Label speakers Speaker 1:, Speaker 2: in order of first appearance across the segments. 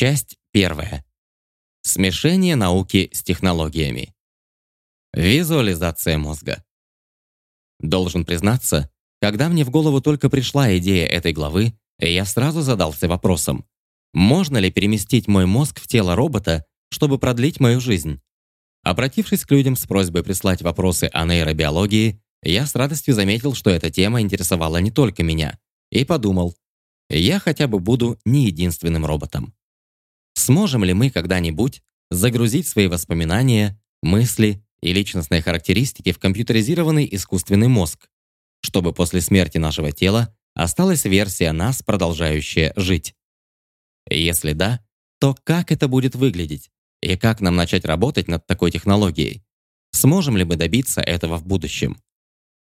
Speaker 1: Часть первая. Смешение науки с технологиями. Визуализация мозга. Должен признаться, когда мне в голову только пришла идея этой главы, я сразу задался вопросом, можно ли переместить мой мозг в тело робота, чтобы продлить мою жизнь? Обратившись к людям с просьбой прислать вопросы о нейробиологии, я с радостью заметил, что эта тема интересовала не только меня, и подумал, я хотя бы буду не единственным роботом. Сможем ли мы когда-нибудь загрузить свои воспоминания, мысли и личностные характеристики в компьютеризированный искусственный мозг, чтобы после смерти нашего тела осталась версия нас, продолжающая жить? Если да, то как это будет выглядеть? И как нам начать работать над такой технологией? Сможем ли мы добиться этого в будущем?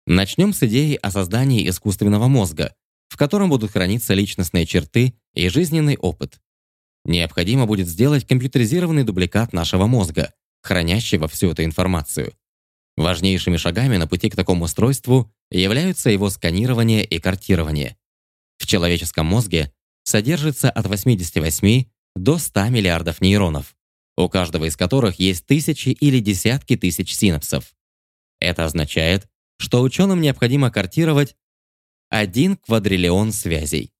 Speaker 1: Начнем с идеи о создании искусственного мозга, в котором будут храниться личностные черты и жизненный опыт. Необходимо будет сделать компьютеризированный дубликат нашего мозга, хранящего всю эту информацию. Важнейшими шагами на пути к такому устройству являются его сканирование и картирование. В человеческом мозге содержится от 88 до 100 миллиардов нейронов, у каждого из которых есть тысячи или десятки тысяч синапсов. Это означает, что ученым необходимо картировать один квадриллион связей.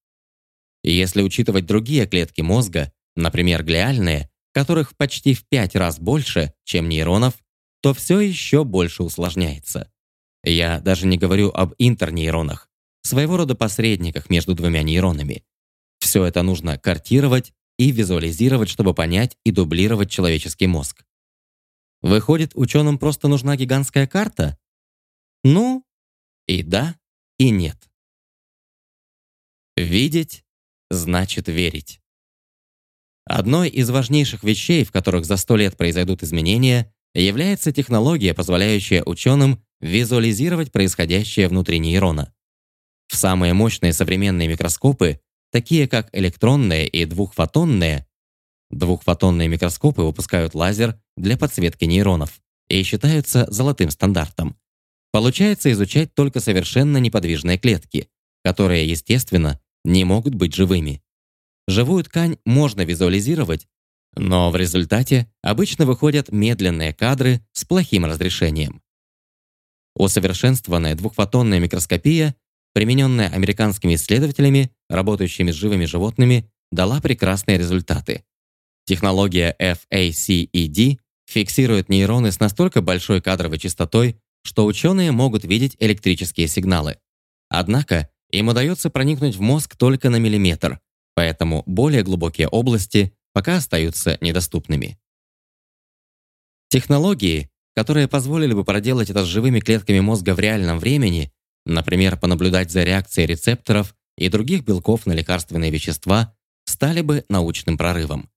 Speaker 1: Если учитывать другие клетки мозга, например, глиальные, которых почти в пять раз больше, чем нейронов, то все еще больше усложняется. Я даже не говорю об интернейронах, своего рода посредниках между двумя нейронами. Все это нужно картировать и визуализировать, чтобы понять и дублировать человеческий мозг. Выходит, ученым просто нужна гигантская карта? Ну, и да, и нет. Видеть значит верить. Одной из важнейших вещей, в которых за сто лет произойдут изменения, является технология, позволяющая ученым визуализировать происходящее внутри нейрона. В самые мощные современные микроскопы, такие как электронные и двухфотонные, двухфотонные микроскопы выпускают лазер для подсветки нейронов и считаются золотым стандартом. Получается изучать только совершенно неподвижные клетки, которые, естественно, не могут быть живыми. Живую ткань можно визуализировать, но в результате обычно выходят медленные кадры с плохим разрешением. Усовершенствованная двухфотонная микроскопия, примененная американскими исследователями, работающими с живыми животными, дала прекрасные результаты. Технология FACED фиксирует нейроны с настолько большой кадровой частотой, что ученые могут видеть электрические сигналы. Однако им удается проникнуть в мозг только на миллиметр, поэтому более глубокие области пока остаются недоступными. Технологии, которые позволили бы проделать это с живыми клетками мозга в реальном времени, например, понаблюдать за реакцией рецепторов и других белков на лекарственные вещества, стали бы научным прорывом.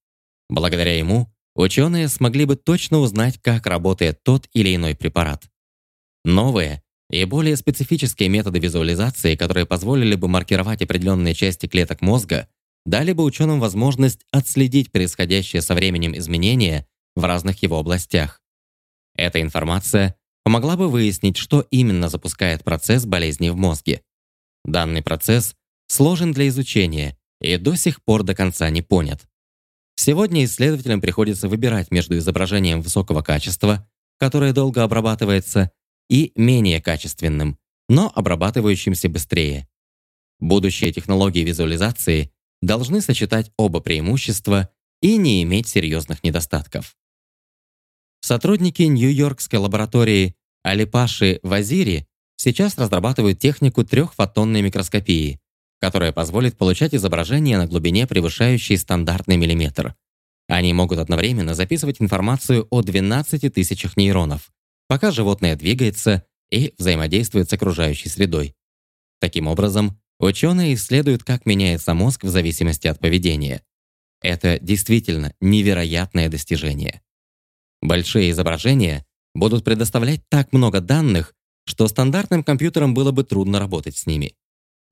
Speaker 1: Благодаря ему ученые смогли бы точно узнать, как работает тот или иной препарат. Новые и более специфические методы визуализации, которые позволили бы маркировать определенные части клеток мозга, дали бы ученым возможность отследить происходящее со временем изменения в разных его областях. Эта информация помогла бы выяснить, что именно запускает процесс болезни в мозге. Данный процесс сложен для изучения и до сих пор до конца не понят. Сегодня исследователям приходится выбирать между изображением высокого качества, которое долго обрабатывается, и менее качественным, но обрабатывающимся быстрее. Будущие технологии визуализации должны сочетать оба преимущества и не иметь серьезных недостатков. Сотрудники Нью-Йоркской лаборатории Алипаши Вазири сейчас разрабатывают технику трехфотонной микроскопии, которая позволит получать изображения на глубине, превышающей стандартный миллиметр. Они могут одновременно записывать информацию о 12 тысячах нейронов, пока животное двигается и взаимодействует с окружающей средой. Таким образом, ученые исследуют, как меняется мозг в зависимости от поведения. Это действительно невероятное достижение. Большие изображения будут предоставлять так много данных, что стандартным компьютерам было бы трудно работать с ними.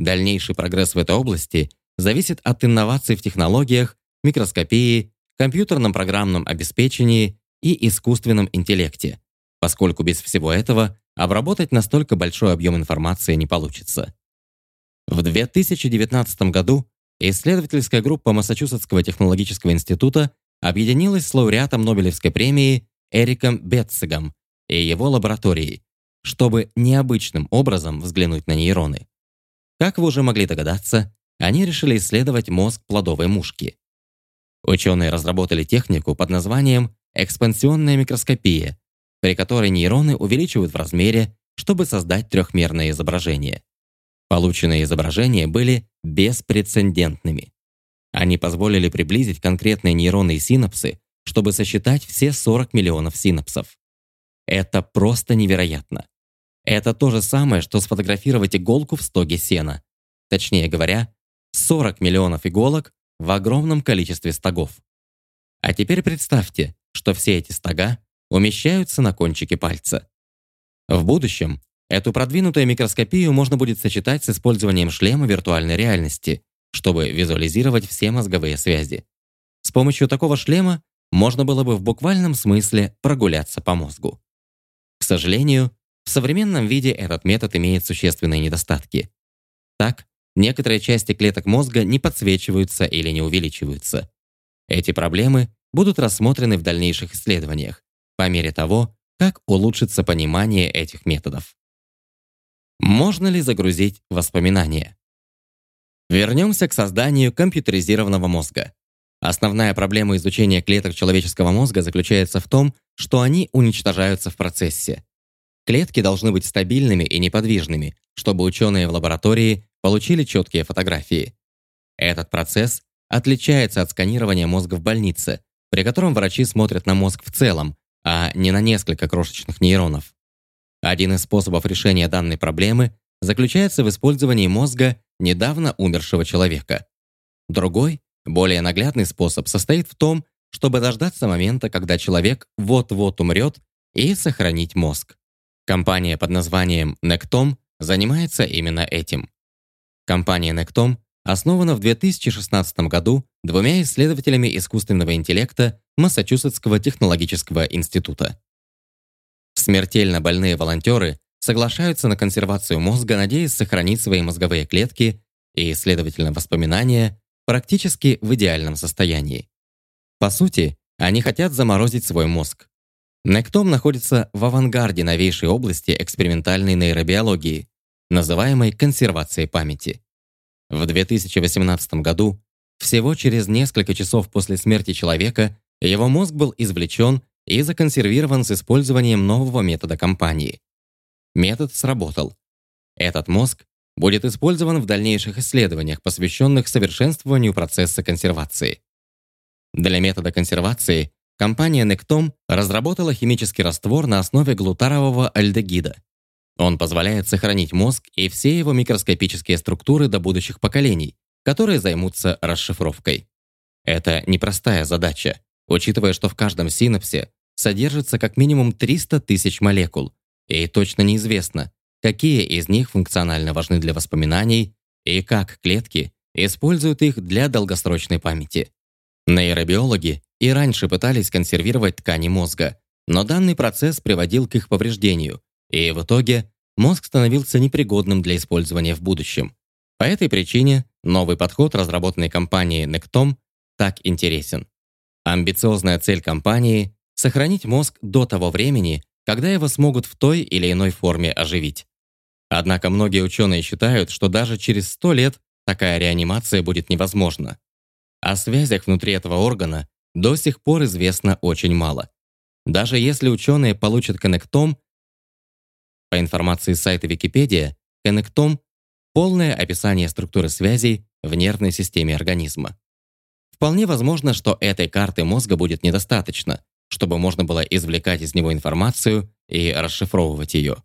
Speaker 1: Дальнейший прогресс в этой области зависит от инноваций в технологиях, микроскопии, компьютерном программном обеспечении и искусственном интеллекте, поскольку без всего этого обработать настолько большой объем информации не получится. В 2019 году исследовательская группа Массачусетского технологического института объединилась с лауреатом Нобелевской премии Эриком Бетцигом и его лабораторией, чтобы необычным образом взглянуть на нейроны. Как вы уже могли догадаться, они решили исследовать мозг плодовой мушки. Ученые разработали технику под названием экспансионная микроскопия, при которой нейроны увеличивают в размере, чтобы создать трехмерное изображение. Полученные изображения были беспрецедентными. Они позволили приблизить конкретные нейроны и синапсы, чтобы сосчитать все 40 миллионов синапсов. Это просто невероятно. Это то же самое, что сфотографировать иголку в стоге сена. Точнее говоря, 40 миллионов иголок в огромном количестве стогов. А теперь представьте, что все эти стога умещаются на кончике пальца. В будущем эту продвинутую микроскопию можно будет сочетать с использованием шлема виртуальной реальности, чтобы визуализировать все мозговые связи. С помощью такого шлема можно было бы в буквальном смысле прогуляться по мозгу. К сожалению, в современном виде этот метод имеет существенные недостатки. Так, некоторые части клеток мозга не подсвечиваются или не увеличиваются. Эти проблемы будут рассмотрены в дальнейших исследованиях, по мере того, как улучшится понимание этих методов. Можно ли загрузить воспоминания? Вернемся к созданию компьютеризированного мозга. Основная проблема изучения клеток человеческого мозга заключается в том, что они уничтожаются в процессе. Клетки должны быть стабильными и неподвижными, чтобы ученые в лаборатории получили четкие фотографии. Этот процесс отличается от сканирования мозга в больнице, при котором врачи смотрят на мозг в целом, а не на несколько крошечных нейронов. Один из способов решения данной проблемы заключается в использовании мозга недавно умершего человека. Другой, более наглядный способ состоит в том, чтобы дождаться момента, когда человек вот-вот умрет, и сохранить мозг. Компания под названием Nectom занимается именно этим. Компания Nectom основана в 2016 году двумя исследователями искусственного интеллекта Массачусетского технологического института. Смертельно больные волонтеры соглашаются на консервацию мозга, надеясь сохранить свои мозговые клетки и, следовательно, воспоминания практически в идеальном состоянии. По сути, они хотят заморозить свой мозг. Нектом находится в авангарде новейшей области экспериментальной нейробиологии, называемой консервацией памяти. В 2018 году, всего через несколько часов после смерти человека, его мозг был извлечен и законсервирован с использованием нового метода компании. Метод сработал. Этот мозг будет использован в дальнейших исследованиях, посвященных совершенствованию процесса консервации. Для метода консервации компания Nectom разработала химический раствор на основе глутарового альдегида. Он позволяет сохранить мозг и все его микроскопические структуры до будущих поколений, которые займутся расшифровкой. Это непростая задача, учитывая, что в каждом синапсе содержится как минимум 300 тысяч молекул, и точно неизвестно, какие из них функционально важны для воспоминаний и как клетки используют их для долгосрочной памяти. Нейробиологи и раньше пытались консервировать ткани мозга, но данный процесс приводил к их повреждению, и в итоге мозг становился непригодным для использования в будущем. По этой причине новый подход, разработанный компанией Nectom, так интересен. Амбициозная цель компании — сохранить мозг до того времени, когда его смогут в той или иной форме оживить. Однако многие ученые считают, что даже через 100 лет такая реанимация будет невозможна. О связях внутри этого органа до сих пор известно очень мало. Даже если ученые получат коннектом, по информации сайта Википедия, коннектом — полное описание структуры связей в нервной системе организма. Вполне возможно, что этой карты мозга будет недостаточно, чтобы можно было извлекать из него информацию и расшифровывать ее.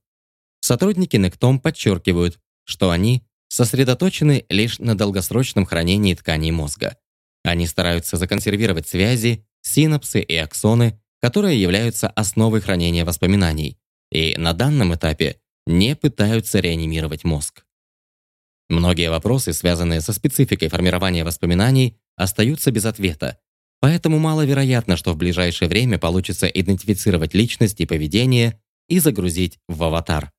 Speaker 1: Сотрудники Nectom подчеркивают, что они сосредоточены лишь на долгосрочном хранении тканей мозга. Они стараются законсервировать связи, синапсы и аксоны, которые являются основой хранения воспоминаний, и на данном этапе не пытаются реанимировать мозг. Многие вопросы, связанные со спецификой формирования воспоминаний, остаются без ответа, поэтому маловероятно, что в ближайшее время получится идентифицировать личность и поведение и загрузить в аватар.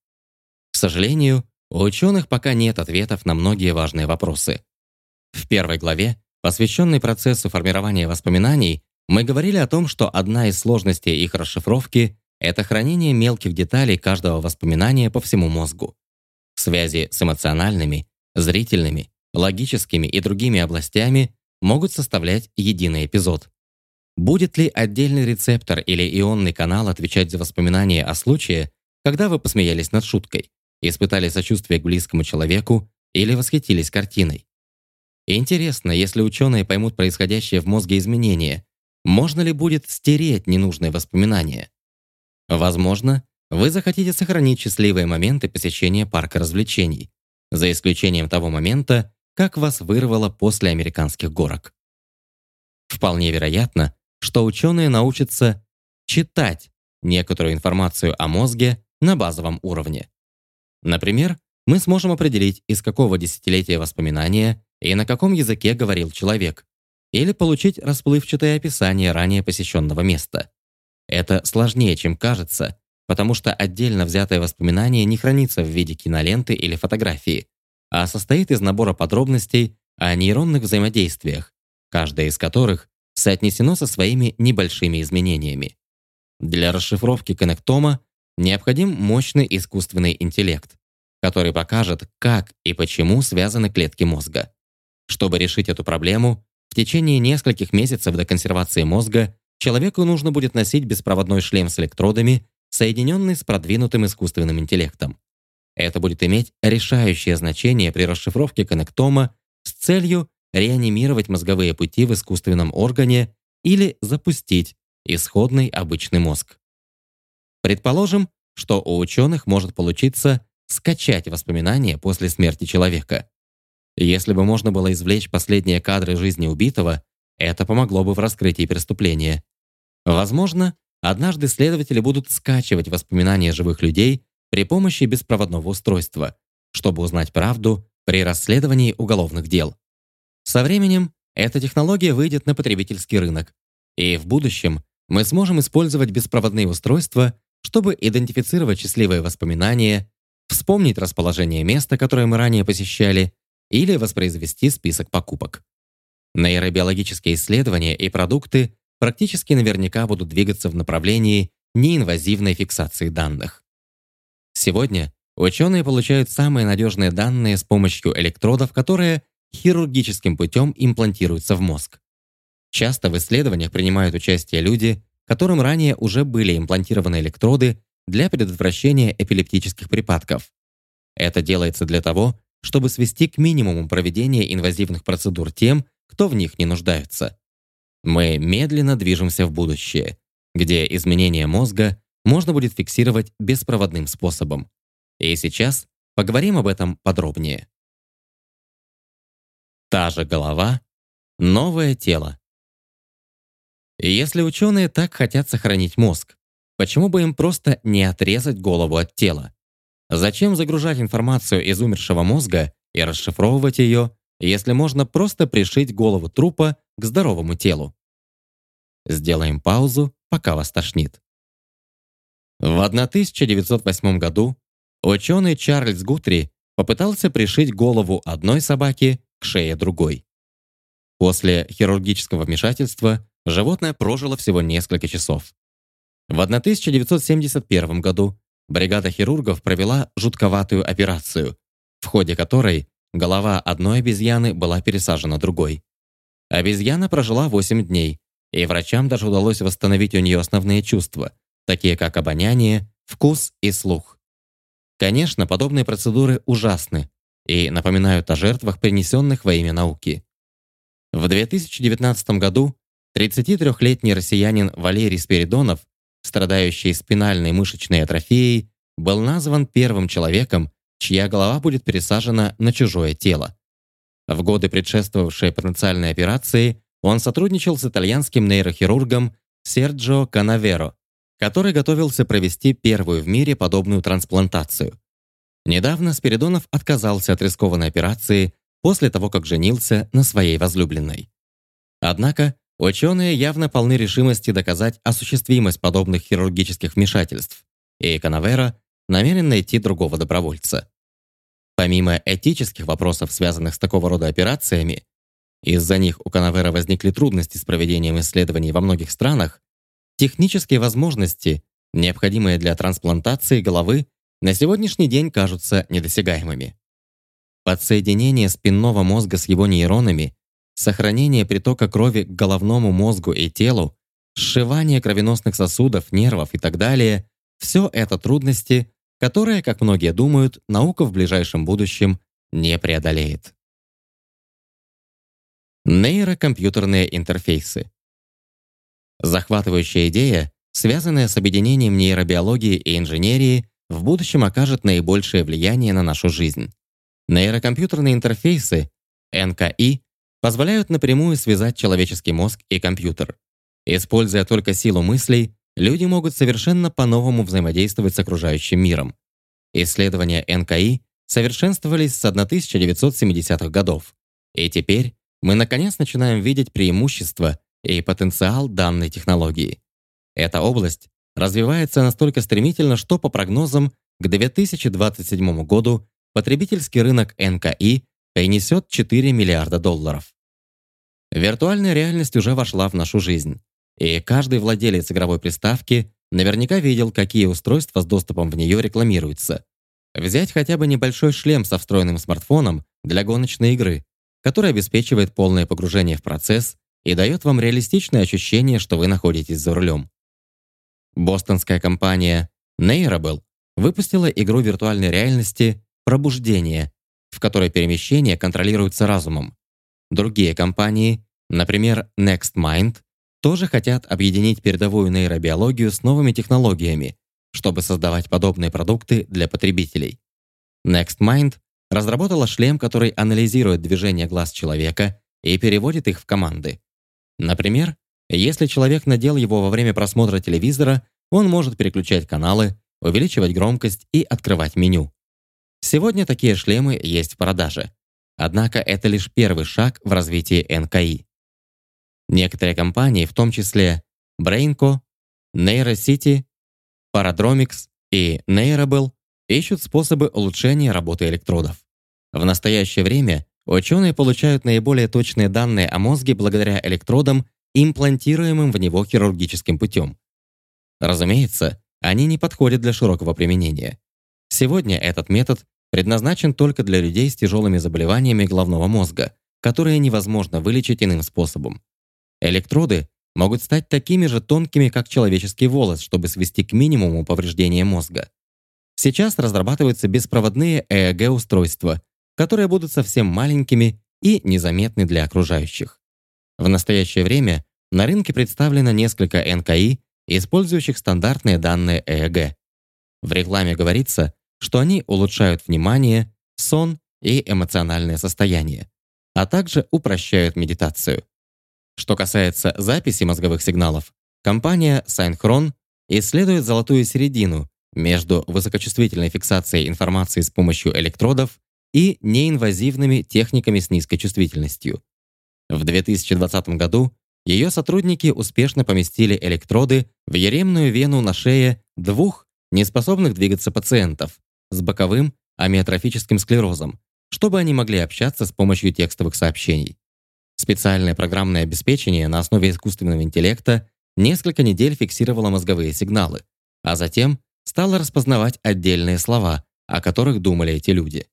Speaker 1: К сожалению, у ученых пока нет ответов на многие важные вопросы. В первой главе, посвященной процессу формирования воспоминаний, мы говорили о том, что одна из сложностей их расшифровки — это хранение мелких деталей каждого воспоминания по всему мозгу. Связи с эмоциональными, зрительными, логическими и другими областями могут составлять единый эпизод. Будет ли отдельный рецептор или ионный канал отвечать за воспоминания о случае, когда вы посмеялись над шуткой, испытали сочувствие к близкому человеку или восхитились картиной? Интересно, если ученые поймут происходящее в мозге изменения, можно ли будет стереть ненужные воспоминания? Возможно, вы захотите сохранить счастливые моменты посещения парка развлечений, за исключением того момента, как вас вырвало после американских горок. Вполне вероятно, что ученые научатся читать некоторую информацию о мозге на базовом уровне. Например, мы сможем определить, из какого десятилетия воспоминания и на каком языке говорил человек, или получить расплывчатое описание ранее посещенного места. Это сложнее, чем кажется, потому что отдельно взятое воспоминание не хранится в виде киноленты или фотографии, а состоит из набора подробностей о нейронных взаимодействиях, каждая из которых соотнесено со своими небольшими изменениями. Для расшифровки коннектома необходим мощный искусственный интеллект, который покажет, как и почему связаны клетки мозга. Чтобы решить эту проблему, в течение нескольких месяцев до консервации мозга человеку нужно будет носить беспроводной шлем с электродами, соединенный с продвинутым искусственным интеллектом. Это будет иметь решающее значение при расшифровке коннектома с целью реанимировать мозговые пути в искусственном органе или запустить исходный обычный мозг. Предположим, что у ученых может получиться скачать воспоминания после смерти человека. Если бы можно было извлечь последние кадры жизни убитого, это помогло бы в раскрытии преступления. Возможно, однажды следователи будут скачивать воспоминания живых людей при помощи беспроводного устройства, чтобы узнать правду при расследовании уголовных дел. Со временем эта технология выйдет на потребительский рынок, и в будущем мы сможем использовать беспроводные устройства, чтобы идентифицировать счастливые воспоминания, вспомнить расположение места, которое мы ранее посещали, или воспроизвести список покупок. Нейробиологические исследования и продукты практически наверняка будут двигаться в направлении неинвазивной фиксации данных. Сегодня ученые получают самые надежные данные с помощью электродов, которые хирургическим путем имплантируются в мозг. Часто в исследованиях принимают участие люди, которым ранее уже были имплантированы электроды для предотвращения эпилептических припадков. Это делается для того, чтобы свести к минимуму проведение инвазивных процедур тем, кто в них не нуждается. Мы медленно движемся в будущее, где изменение мозга можно будет фиксировать беспроводным способом. И сейчас поговорим об этом подробнее. Та же голова, новое тело. Если ученые так хотят сохранить мозг, почему бы им просто не отрезать голову от тела? Зачем загружать информацию из умершего мозга и расшифровывать ее, если можно просто пришить голову трупа к здоровому телу? Сделаем паузу, пока вас тошнит. В 1908 году ученый Чарльз Гутри попытался пришить голову одной собаки к шее другой. После хирургического вмешательства животное прожило всего несколько часов. В 1971 году бригада хирургов провела жутковатую операцию, в ходе которой голова одной обезьяны была пересажена другой. Обезьяна прожила 8 дней, и врачам даже удалось восстановить у нее основные чувства, такие как обоняние, вкус и слух. Конечно, подобные процедуры ужасны и напоминают о жертвах, принесенных во имя науки. В 2019 году 33-летний россиянин Валерий Спиридонов, страдающий спинальной мышечной атрофией, был назван первым человеком, чья голова будет пересажена на чужое тело. В годы, предшествовавшие потенциальной операции, он сотрудничал с итальянским нейрохирургом Серджио Канаверо, который готовился провести первую в мире подобную трансплантацию. Недавно Спиридонов отказался от рискованной операции после того, как женился на своей возлюбленной. Однако ученые явно полны решимости доказать осуществимость подобных хирургических вмешательств, и Канавера намерен найти другого добровольца. Помимо этических вопросов, связанных с такого рода операциями, из-за них у Канавера возникли трудности с проведением исследований во многих странах, технические возможности, необходимые для трансплантации головы, на сегодняшний день кажутся недосягаемыми. Подсоединение спинного мозга с его нейронами, сохранение притока крови к головному мозгу и телу, сшивание кровеносных сосудов, нервов и так далее – все это трудности, которые, как многие думают, наука в ближайшем будущем не преодолеет. Нейрокомпьютерные интерфейсы. Захватывающая идея, связанная с объединением нейробиологии и инженерии, в будущем окажет наибольшее влияние на нашу жизнь. Нейрокомпьютерные интерфейсы, НКИ, позволяют напрямую связать человеческий мозг и компьютер. Используя только силу мыслей, люди могут совершенно по-новому взаимодействовать с окружающим миром. Исследования НКИ совершенствовались с 1970-х годов, и теперь мы наконец начинаем видеть преимущества и потенциал данной технологии. Эта область развивается настолько стремительно, что по прогнозам к 2027 году потребительский рынок НКИ принесет 4 миллиарда долларов. Виртуальная реальность уже вошла в нашу жизнь, и каждый владелец игровой приставки наверняка видел, какие устройства с доступом в нее рекламируются. Взять хотя бы небольшой шлем со встроенным смартфоном для гоночной игры, который обеспечивает полное погружение в процесс и дает вам реалистичное ощущение, что вы находитесь за рулем. Бостонская компания Neurable выпустила игру виртуальной реальности «Пробуждение», в которой перемещение контролируется разумом. Другие компании, например, NextMind, тоже хотят объединить передовую нейробиологию с новыми технологиями, чтобы создавать подобные продукты для потребителей. NextMind разработала шлем, который анализирует движение глаз человека и переводит их в команды. Например, если человек надел его во время просмотра телевизора, он может переключать каналы, увеличивать громкость и открывать меню. Сегодня такие шлемы есть в продаже. Однако это лишь первый шаг в развитии НКИ. Некоторые компании, в том числе Brainco, NeuroCity, Paradromics и Neurable, ищут способы улучшения работы электродов. В настоящее время ученые получают наиболее точные данные о мозге благодаря электродам, имплантируемым в него хирургическим путем. Разумеется, они не подходят для широкого применения. Сегодня этот метод предназначен только для людей с тяжелыми заболеваниями головного мозга, которые невозможно вылечить иным способом. Электроды могут стать такими же тонкими, как человеческий волос, чтобы свести к минимуму повреждения мозга. Сейчас разрабатываются беспроводные ЭЭГ-устройства, которые будут совсем маленькими и незаметны для окружающих. В настоящее время на рынке представлено несколько НКИ, использующих стандартные данные ЭЭГ. В рекламе говорится, что они улучшают внимание, сон и эмоциональное состояние, а также упрощают медитацию. Что касается записи мозговых сигналов, компания Synchron исследует золотую середину между высокочувствительной фиксацией информации с помощью электродов и неинвазивными техниками с низкой чувствительностью. В 2020 году ее сотрудники успешно поместили электроды в еремную вену на шее двух неспособных двигаться пациентов с боковым амиотрофическим склерозом, чтобы они могли общаться с помощью текстовых сообщений. Специальное программное обеспечение на основе искусственного интеллекта несколько недель фиксировало мозговые сигналы, а затем стало распознавать отдельные слова, о которых думали эти люди.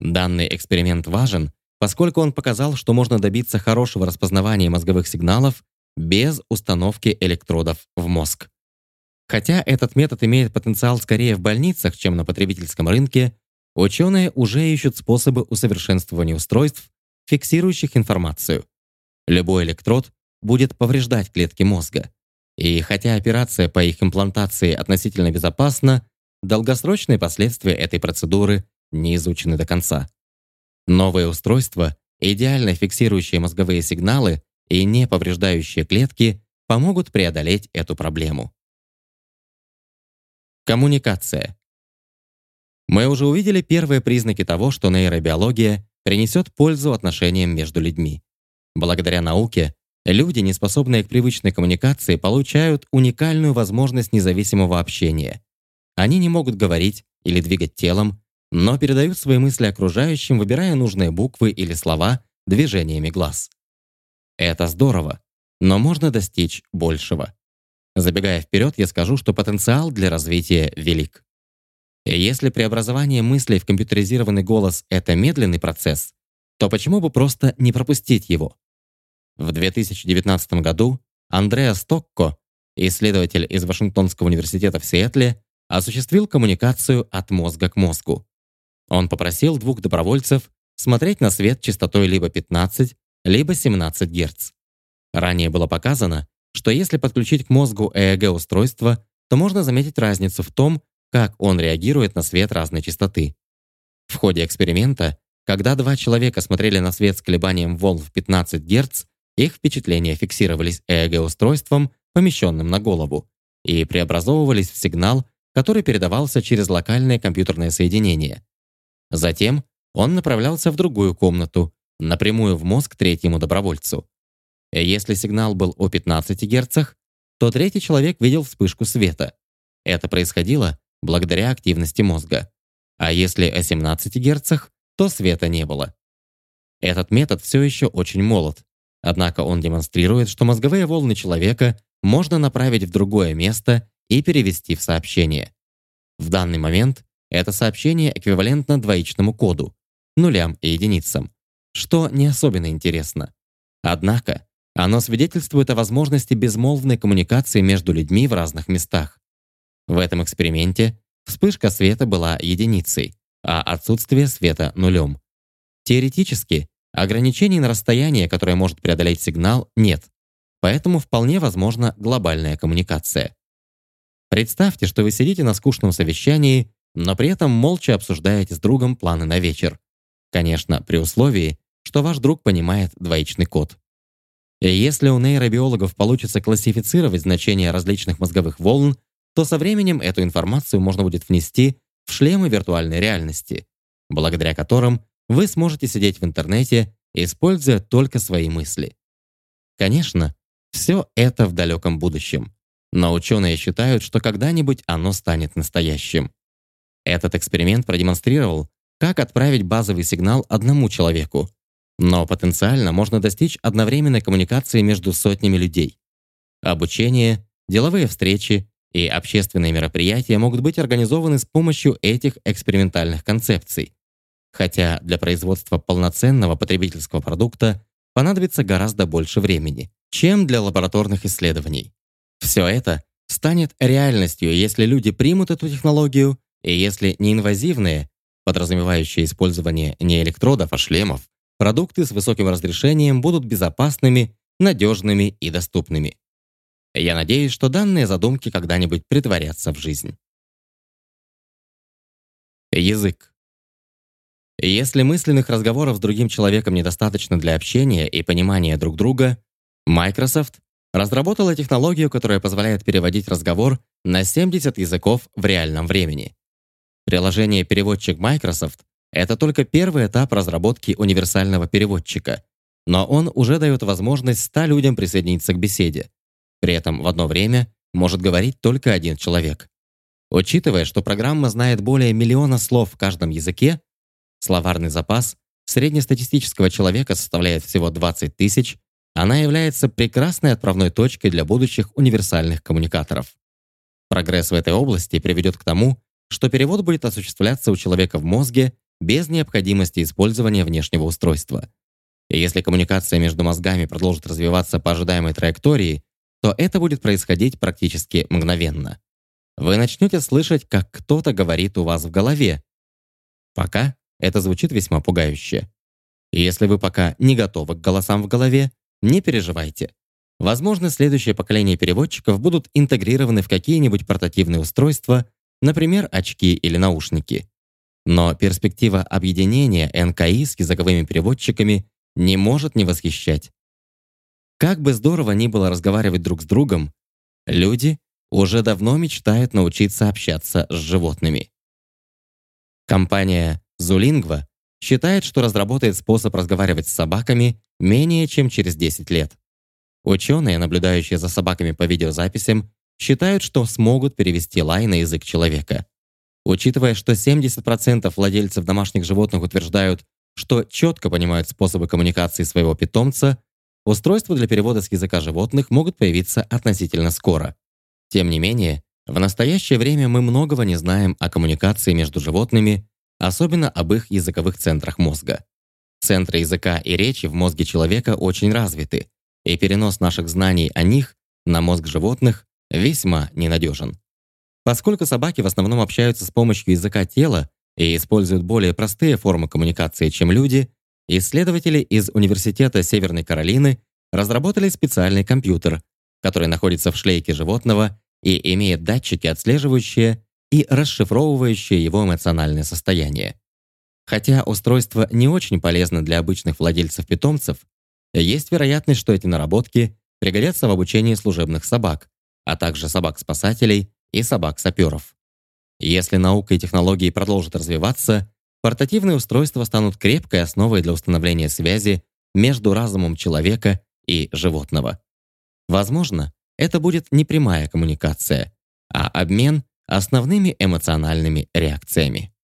Speaker 1: Данный эксперимент важен, поскольку он показал, что можно добиться хорошего распознавания мозговых сигналов без установки электродов в мозг. Хотя этот метод имеет потенциал скорее в больницах, чем на потребительском рынке, ученые уже ищут способы усовершенствования устройств, фиксирующих информацию. Любой электрод будет повреждать клетки мозга. И хотя операция по их имплантации относительно безопасна, долгосрочные последствия этой процедуры не изучены до конца. Новые устройства, идеально фиксирующие мозговые сигналы и не повреждающие клетки, помогут преодолеть эту проблему. Коммуникация. Мы уже увидели первые признаки того, что нейробиология принесет пользу отношениям между людьми. Благодаря науке люди, не способные к привычной коммуникации, получают уникальную возможность независимого общения. Они не могут говорить или двигать телом, но передают свои мысли окружающим, выбирая нужные буквы или слова движениями глаз. Это здорово, но можно достичь большего. Забегая вперед, я скажу, что потенциал для развития велик. Если преобразование мыслей в компьютеризированный голос — это медленный процесс, то почему бы просто не пропустить его? В 2019 году Андреа Стокко, исследователь из Вашингтонского университета в Сиэтле, осуществил коммуникацию от мозга к мозгу. Он попросил двух добровольцев смотреть на свет частотой либо 15, либо 17 Гц. Ранее было показано, что если подключить к мозгу ЭЭГ-устройство, то можно заметить разницу в том, как он реагирует на свет разной частоты. В ходе эксперимента, когда два человека смотрели на свет с колебанием волн в 15 Гц, их впечатления фиксировались ЭЭГ-устройством, помещенным на голову, и преобразовывались в сигнал, который передавался через локальное компьютерное соединение. Затем он направлялся в другую комнату, напрямую в мозг третьему добровольцу. Если сигнал был о 15 Гц, то третий человек видел вспышку света. Это происходило благодаря активности мозга. А если о 17 Гц, то света не было. Этот метод все еще очень молод, однако он демонстрирует, что мозговые волны человека можно направить в другое место и перевести в сообщение. В данный момент это сообщение эквивалентно двоичному коду, нулям и единицам, что не особенно интересно. Однако, оно свидетельствует о возможности безмолвной коммуникации между людьми в разных местах. В этом эксперименте вспышка света была единицей, а отсутствие света — нулем. Теоретически, ограничений на расстояние, которое может преодолеть сигнал, нет, поэтому вполне возможна глобальная коммуникация. Представьте, что вы сидите на скучном совещании, но при этом молча обсуждаете с другом планы на вечер. Конечно, при условии, что ваш друг понимает двоичный код. И если у нейробиологов получится классифицировать значения различных мозговых волн, то со временем эту информацию можно будет внести в шлемы виртуальной реальности, благодаря которым вы сможете сидеть в интернете, используя только свои мысли. Конечно, все это в далеком будущем, но ученые считают, что когда-нибудь оно станет настоящим. Этот эксперимент продемонстрировал, как отправить базовый сигнал одному человеку, но потенциально можно достичь одновременной коммуникации между сотнями людей. Обучение, деловые встречи и общественные мероприятия могут быть организованы с помощью этих экспериментальных концепций. Хотя для производства полноценного потребительского продукта понадобится гораздо больше времени, чем для лабораторных исследований. Все это станет реальностью, если люди примут эту технологию, и если неинвазивные, подразумевающие использование не электродов, а шлемов, продукты с высоким разрешением будут безопасными, надежными и доступными. Я надеюсь, что данные задумки когда-нибудь притворятся в жизнь. Язык. Если мысленных разговоров с другим человеком недостаточно для общения и понимания друг друга, Microsoft разработала технологию, которая позволяет переводить разговор на 70 языков в реальном времени. Приложение «Переводчик Microsoft» — это только первый этап разработки универсального переводчика, но он уже дает возможность 100 людям присоединиться к беседе. При этом в одно время может говорить только один человек. Учитывая, что программа знает более миллиона слов в каждом языке, словарный запас среднестатистического человека составляет всего 20 тысяч, она является прекрасной отправной точкой для будущих универсальных коммуникаторов. Прогресс в этой области приведет к тому, что перевод будет осуществляться у человека в мозге без необходимости использования внешнего устройства. И если коммуникация между мозгами продолжит развиваться по ожидаемой траектории, то это будет происходить практически мгновенно. Вы начнете слышать, как кто-то говорит у вас в голове. Пока это звучит весьма пугающе. если вы пока не готовы к голосам в голове, не переживайте. Возможно, следующее поколение переводчиков будут интегрированы в какие-нибудь портативные устройства, например, очки или наушники. Но перспектива объединения НКИ с языковыми переводчиками не может не восхищать. Как бы здорово ни было разговаривать друг с другом, люди уже давно мечтают научиться общаться с животными. Компания Zulingva считает, что разработает способ разговаривать с собаками менее чем через 10 лет. Ученые, наблюдающие за собаками по видеозаписям, считают, что смогут перевести лай на язык человека. Учитывая, что 70% владельцев домашних животных утверждают, что четко понимают способы коммуникации своего питомца, устройства для перевода с языка животных могут появиться относительно скоро. Тем не менее, в настоящее время мы многого не знаем о коммуникации между животными, особенно об их языковых центрах мозга. Центры языка и речи в мозге человека очень развиты, и перенос наших знаний о них на мозг животных весьма ненадежен. Поскольку собаки в основном общаются с помощью языка тела и используют более простые формы коммуникации, чем люди, исследователи из Университета Северной Каролины разработали специальный компьютер, который находится в шлейке животного и имеет датчики, отслеживающие и расшифровывающие его эмоциональное состояние. Хотя устройство не очень полезно для обычных владельцев питомцев, есть вероятность, что эти наработки пригодятся в обучении служебных собак, а также собак-спасателей и собак-саперов. Если наука и технологии продолжат развиваться, портативные устройства станут крепкой основой для установления связи между разумом человека и животного. Возможно, это будет не прямая коммуникация, а обмен основными эмоциональными реакциями.